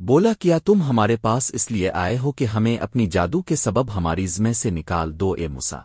بولا، کیا تم ہمارے پاس اس لیے آئے ہو کہ ہمیں اپنی جادو کے سبب ہماری زمیں سے نکال دو، اے مسا